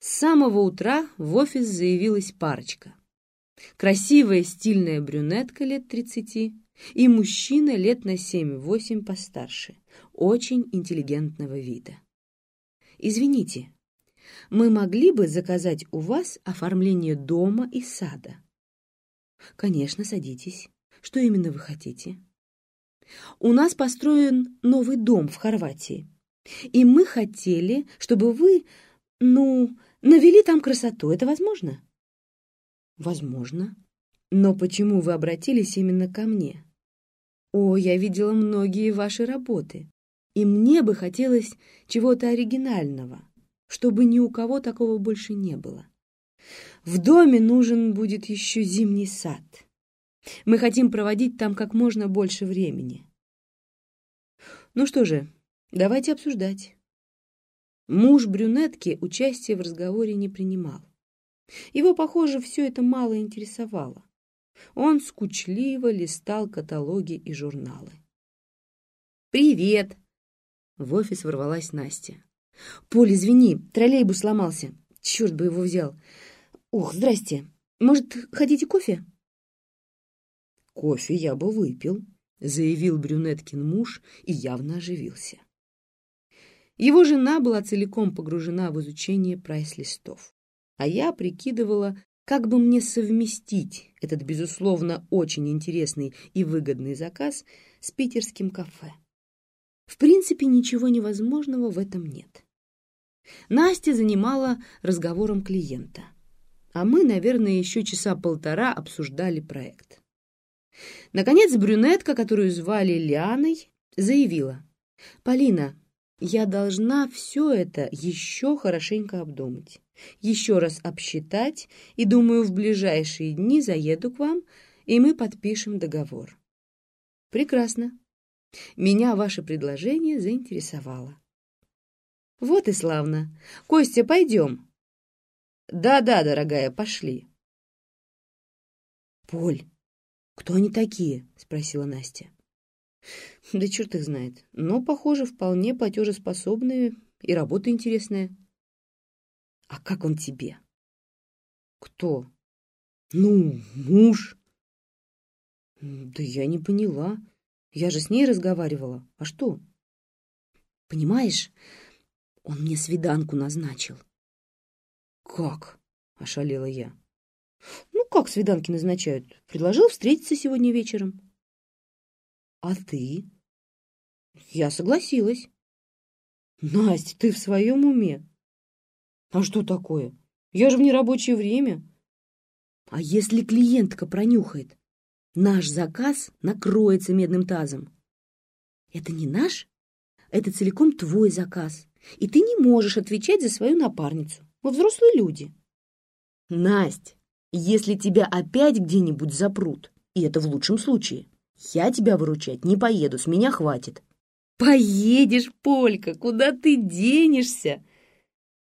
С самого утра в офис заявилась парочка. Красивая стильная брюнетка лет тридцати и мужчина лет на семь-восемь постарше, очень интеллигентного вида. «Извините, мы могли бы заказать у вас оформление дома и сада?» «Конечно, садитесь. Что именно вы хотите?» «У нас построен новый дом в Хорватии, и мы хотели, чтобы вы, ну, навели там красоту. Это возможно?» «Возможно. Но почему вы обратились именно ко мне?» «О, я видела многие ваши работы, и мне бы хотелось чего-то оригинального, чтобы ни у кого такого больше не было. В доме нужен будет еще зимний сад. Мы хотим проводить там как можно больше времени. Ну что же, давайте обсуждать». Муж брюнетки участия в разговоре не принимал. Его, похоже, все это мало интересовало. Он скучливо листал каталоги и журналы. «Привет!» В офис ворвалась Настя. «Поль, извини, троллейбус сломался. Черт бы его взял. Ух, здрасте. Может, хотите кофе?» «Кофе я бы выпил», — заявил брюнеткин муж и явно оживился. Его жена была целиком погружена в изучение прайс-листов, а я прикидывала, как бы мне совместить этот, безусловно, очень интересный и выгодный заказ с питерским кафе? В принципе, ничего невозможного в этом нет. Настя занимала разговором клиента, а мы, наверное, еще часа полтора обсуждали проект. Наконец, брюнетка, которую звали Лианой, заявила. «Полина, я должна все это еще хорошенько обдумать, еще раз обсчитать, и, думаю, в ближайшие дни заеду к вам, и мы подпишем договор. Прекрасно. Меня ваше предложение заинтересовало. Вот и славно. Костя, пойдем. Да-да, дорогая, пошли. Поль, кто они такие? Спросила Настя. Да черт их знает. Но, похоже, вполне платежеспособные и работа интересная. А как он тебе? Кто? Ну, муж. Да я не поняла. Я же с ней разговаривала. А что? Понимаешь, он мне свиданку назначил. Как? Ошалела я. Ну, как свиданки назначают? Предложил встретиться сегодня вечером. А ты? Я согласилась. Настя, ты в своем уме? А что такое? Я же в нерабочее время. А если клиентка пронюхает? Наш заказ накроется медным тазом. Это не наш, это целиком твой заказ. И ты не можешь отвечать за свою напарницу. Мы взрослые люди. Настя, если тебя опять где-нибудь запрут, и это в лучшем случае, я тебя выручать не поеду, с меня хватит. Поедешь, Полька, куда ты денешься?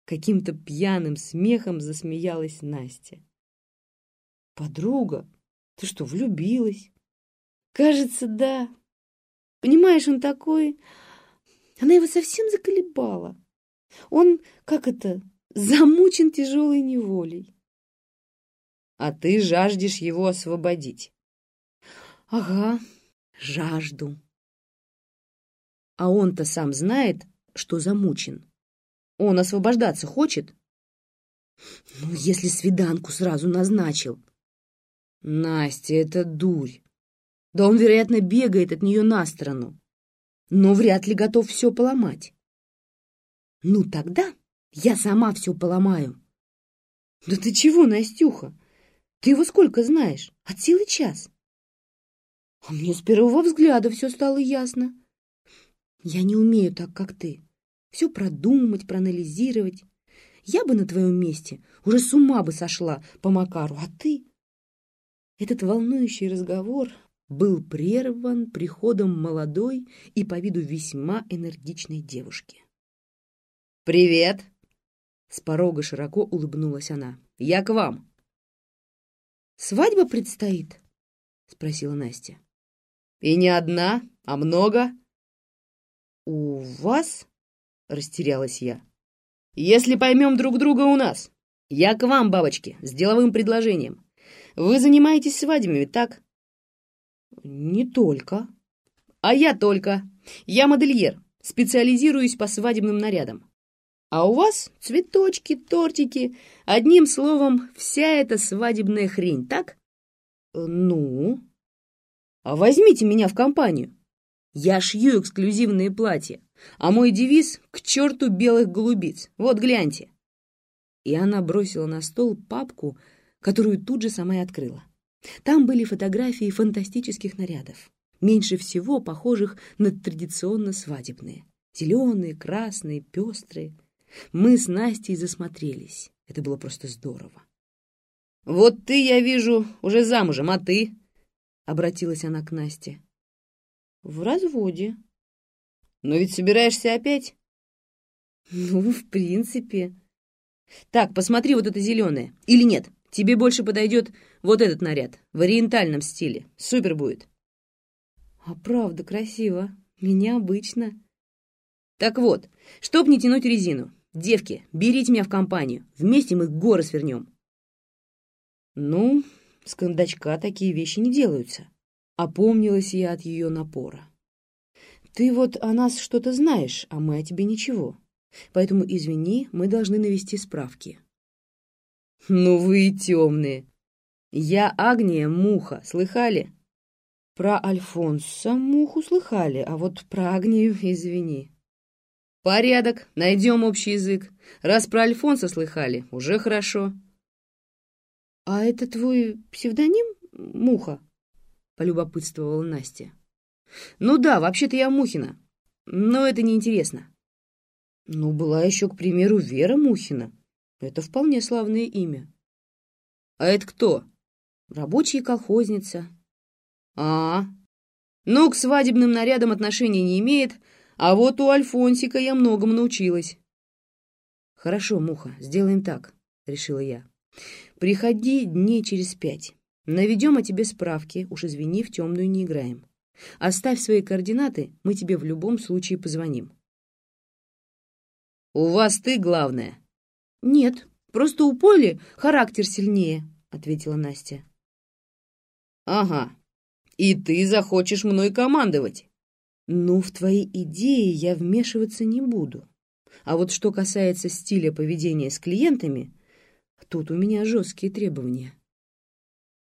Каким-то пьяным смехом засмеялась Настя. Подруга, ты что, влюбилась? Кажется, да. Понимаешь, он такой... Она его совсем заколебала. Он, как это, замучен тяжелой неволей. А ты жаждешь его освободить. Ага, жажду. А он-то сам знает, что замучен. Он освобождаться хочет? Ну, если свиданку сразу назначил. Настя, это дурь. Да он, вероятно, бегает от нее на сторону, но вряд ли готов все поломать. Ну, тогда я сама все поломаю. Да ты чего, Настюха? Ты его сколько знаешь? От силы час. А мне с первого взгляда все стало ясно. Я не умею так, как ты. Все продумать, проанализировать. Я бы на твоем месте уже с ума бы сошла по Макару, а ты... Этот волнующий разговор был прерван приходом молодой и по виду весьма энергичной девушки. «Привет!» С порога широко улыбнулась она. «Я к вам!» «Свадьба предстоит?» — спросила Настя. И не одна, а много. У вас? Растерялась я. Если поймем друг друга у нас. Я к вам, бабочки, с деловым предложением. Вы занимаетесь свадьбами, так? Не только. А я только. Я модельер, специализируюсь по свадебным нарядам. А у вас цветочки, тортики, одним словом, вся эта свадебная хрень, так? Ну? А возьмите меня в компанию. Я шью эксклюзивные платья, а мой девиз — к черту белых голубиц. Вот гляньте. И она бросила на стол папку, которую тут же сама и открыла. Там были фотографии фантастических нарядов, меньше всего похожих на традиционно свадебные. Зеленые, красные, пестрые. Мы с Настей засмотрелись. Это было просто здорово. «Вот ты, я вижу, уже замужем, а ты?» — обратилась она к Насте. «В разводе». «Но ведь собираешься опять?» «Ну, в принципе». «Так, посмотри вот это зеленое. Или нет, тебе больше подойдет вот этот наряд в ориентальном стиле. Супер будет». «А правда красиво. Меня обычно». «Так вот, чтоб не тянуть резину, девки, берите меня в компанию. Вместе мы горы свернем». «Ну, с кондачка такие вещи не делаются». Опомнилась я от ее напора. «Ты вот о нас что-то знаешь, а мы о тебе ничего. Поэтому, извини, мы должны навести справки». «Ну вы и темные! Я Агния Муха, слыхали?» «Про Альфонса Муху слыхали, а вот про Агнию извини». «Порядок, найдем общий язык. Раз про Альфонса слыхали, уже хорошо». «А это твой псевдоним, Муха?» — полюбопытствовала Настя. «Ну да, вообще-то я Мухина, но это неинтересно». «Ну, была еще, к примеру, Вера Мухина. Это вполне славное имя». «А это кто?» «Рабочая колхозница». «А, ну, к свадебным нарядам отношения не имеет, а вот у Альфонсика я многому научилась». «Хорошо, Муха, сделаем так», — решила я. Приходи дней через пять. Наведем о тебе справки, уж извини, в темную не играем. Оставь свои координаты, мы тебе в любом случае позвоним. «У вас ты главное». «Нет, просто у Поли характер сильнее», — ответила Настя. «Ага, и ты захочешь мной командовать». «Ну, в твои идеи я вмешиваться не буду. А вот что касается стиля поведения с клиентами, Тут у меня жесткие требования.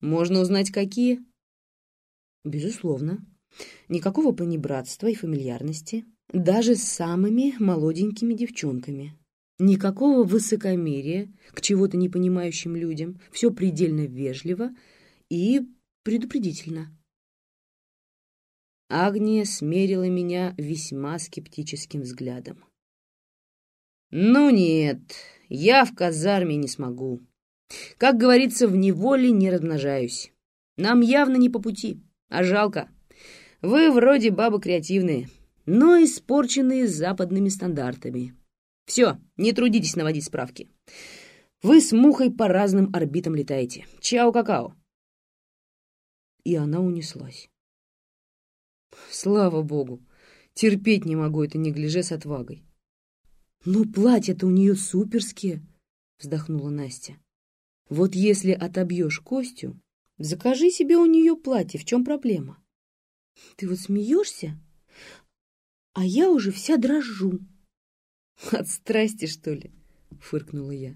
Можно узнать, какие? Безусловно. Никакого понебратства и фамильярности. Даже с самыми молоденькими девчонками. Никакого высокомерия к чего-то непонимающим людям. Все предельно вежливо и предупредительно. Агния смерила меня весьма скептическим взглядом. «Ну нет, я в казарме не смогу. Как говорится, в неволе не размножаюсь. Нам явно не по пути, а жалко. Вы вроде бабы креативные, но испорченные западными стандартами. Все, не трудитесь наводить справки. Вы с мухой по разным орбитам летаете. Чао-какао. И она унеслась. Слава богу, терпеть не могу это неглиже с отвагой. «Ну, платья-то у нее суперские!» — вздохнула Настя. «Вот если отобьешь Костю, закажи себе у нее платье, в чем проблема?» «Ты вот смеешься, а я уже вся дрожу». «От страсти, что ли?» — фыркнула я.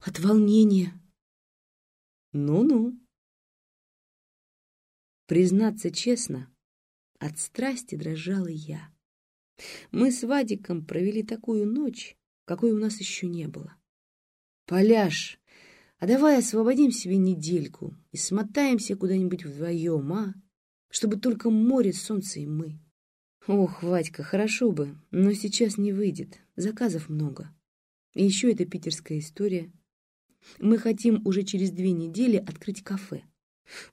«От волнения». «Ну-ну». Признаться честно, от страсти дрожала я. Мы с Вадиком провели такую ночь, какой у нас еще не было. Поляж, а давай освободим себе недельку и смотаемся куда-нибудь вдвоем, а? Чтобы только море, солнце и мы. Ох, Вадька, хорошо бы, но сейчас не выйдет. Заказов много. И еще эта питерская история. Мы хотим уже через две недели открыть кафе.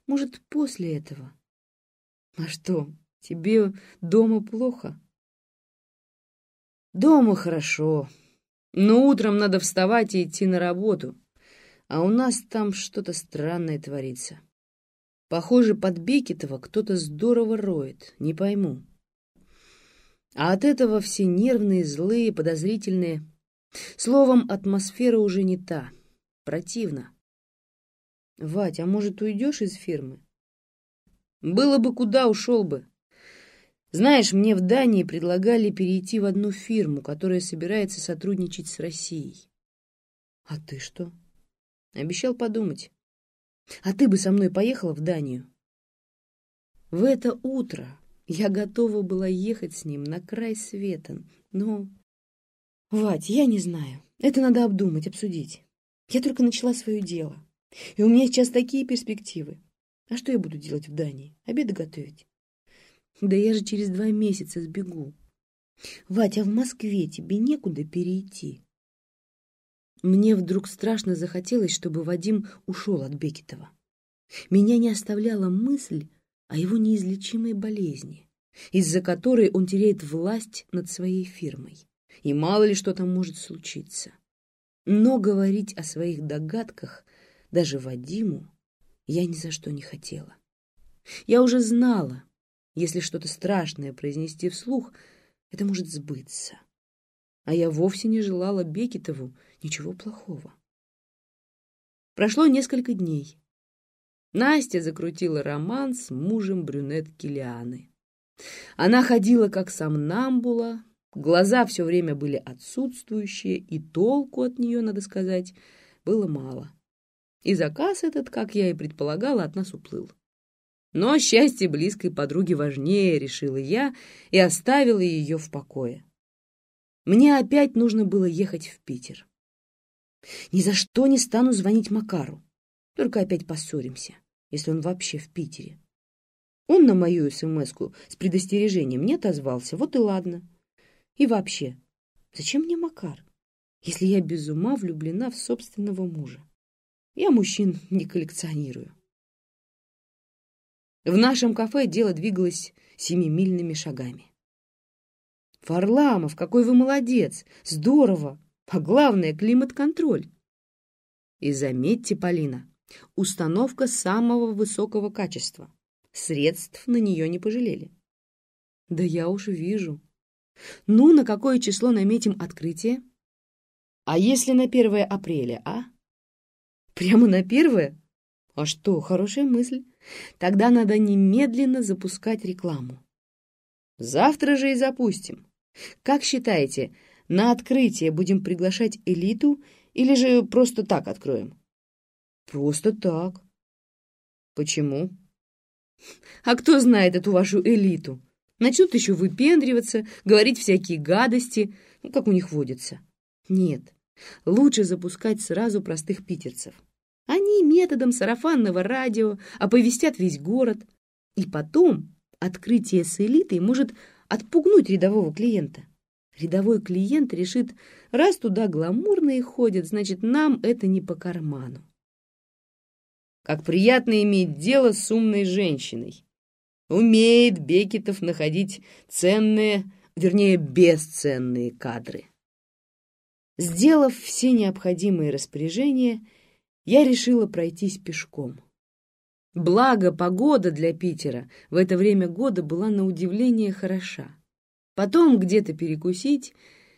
Может, после этого? А что, тебе дома плохо? Дома хорошо, но утром надо вставать и идти на работу, а у нас там что-то странное творится. Похоже, под Бекетова кто-то здорово роет, не пойму. А от этого все нервные, злые, подозрительные. Словом, атмосфера уже не та. Противно. Вать, а может, уйдешь из фирмы? Было бы куда, ушел бы. Знаешь, мне в Дании предлагали перейти в одну фирму, которая собирается сотрудничать с Россией. А ты что? Обещал подумать. А ты бы со мной поехала в Данию? В это утро я готова была ехать с ним на край света, но... Вать, я не знаю. Это надо обдумать, обсудить. Я только начала свое дело. И у меня сейчас такие перспективы. А что я буду делать в Дании? Обеды готовить? Да я же через два месяца сбегу. Вать, а в Москве тебе некуда перейти. Мне вдруг страшно захотелось, чтобы Вадим ушел от Бекетова. Меня не оставляла мысль о его неизлечимой болезни, из-за которой он теряет власть над своей фирмой. И мало ли что там может случиться. Но говорить о своих догадках даже Вадиму я ни за что не хотела. Я уже знала, если что-то страшное произнести вслух, это может сбыться. А я вовсе не желала Бекетову ничего плохого. Прошло несколько дней. Настя закрутила роман с мужем брюнетки Лианы. Она ходила как сомнамбула, глаза все время были отсутствующие, и толку от нее, надо сказать, было мало. И заказ этот, как я и предполагала, от нас уплыл. Но счастье близкой подруги важнее, решила я, и оставила ее в покое. Мне опять нужно было ехать в Питер. Ни за что не стану звонить Макару. Только опять поссоримся, если он вообще в Питере. Он на мою смс с предостережением не отозвался, вот и ладно. И вообще, зачем мне Макар, если я без ума влюблена в собственного мужа? Я мужчин не коллекционирую. В нашем кафе дело двигалось семимильными шагами. «Варламов, какой вы молодец! Здорово! А главное, климат-контроль!» И заметьте, Полина, установка самого высокого качества. Средств на нее не пожалели. Да я уж вижу. Ну, на какое число наметим открытие? А если на 1 апреля, а? Прямо на первое? А что, хорошая мысль. Тогда надо немедленно запускать рекламу. Завтра же и запустим. Как считаете, на открытие будем приглашать элиту или же просто так откроем? Просто так. Почему? А кто знает эту вашу элиту? Начнут еще выпендриваться, говорить всякие гадости, ну, как у них водится. Нет, лучше запускать сразу простых питерцев. Методом сарафанного радио оповестят весь город. И потом открытие с элитой может отпугнуть рядового клиента. Рядовой клиент решит, раз туда гламурные ходят, значит, нам это не по карману. Как приятно иметь дело с умной женщиной. Умеет Бекетов находить ценные, вернее, бесценные кадры. Сделав все необходимые распоряжения, я решила пройтись пешком. Благо, погода для Питера в это время года была на удивление хороша. Потом где-то перекусить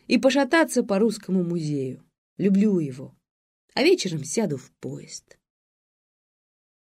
и пошататься по русскому музею. Люблю его. А вечером сяду в поезд.